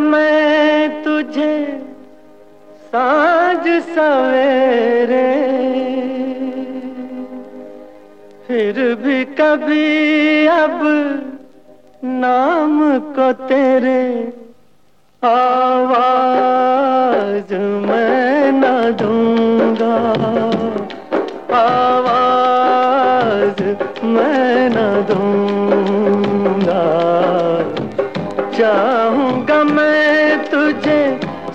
मैं तुझे साँझ सवेरे। फिर भी कभी अब नाम को तेरे आवाज़ मैं न दूँगा। चाहूँगा मैं तुझे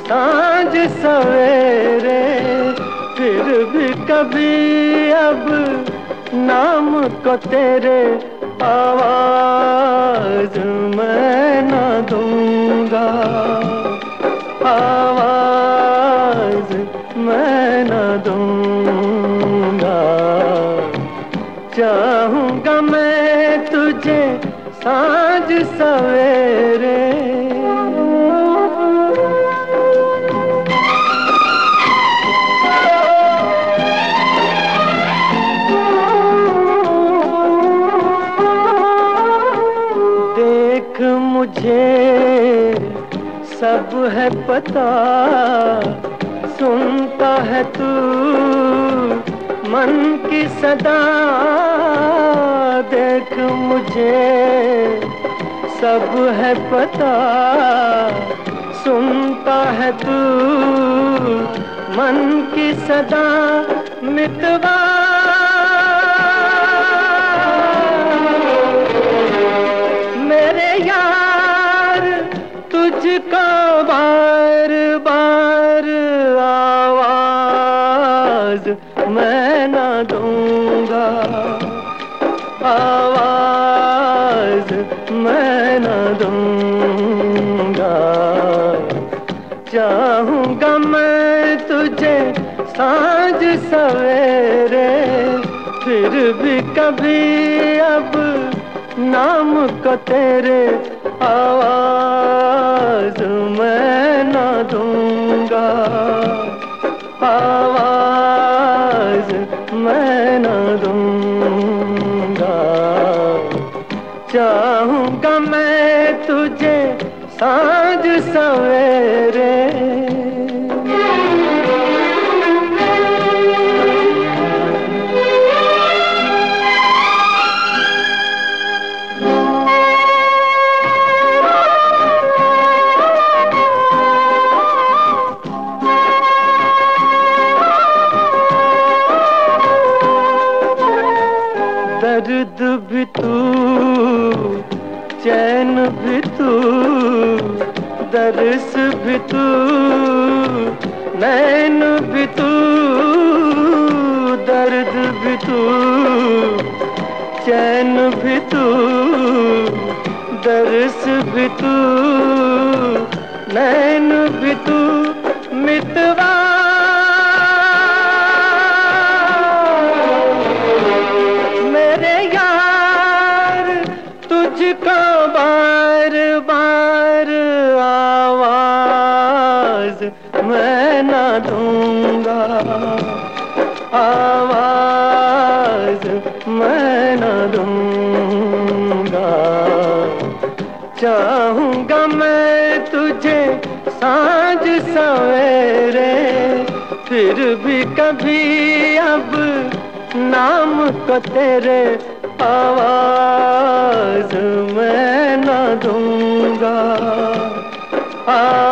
साँझ सवेरे। फिर भी कभी अब नाम को तेरे आवाज़ मैं ना दूँगा। आवाज़ साँझ सवेरे। देख मुझे सब है पता सुनता है तू मन की सदा। देख मुझे, सब है पता। सुनता है तू, मन की सदा मितवा मेरे यार, तुझको बार बार आवाज़ मैं न दूँगा। चाहूँगा मैं तुझे साँझ सवेरे, फिर भी कभी अब नाम को तेरे आवाज़ मैं न दूँगा चाहूँगा मैं तुझे साँझ सवेरे। दर्द भी तू, चैन भी तू दर्स भी तू, नैन भी तू, दर्द भी तू, चैन भी तू दर्स भी तू, नैन भी तू मितवा दूँगा। आवाज़ मैं न दूँगा। चाहूँगा मैं तुझे साँझ सवेरे, फिर भी कभी अब नाम को तेरे आवाज़ मैं न दूँगा। आवाज़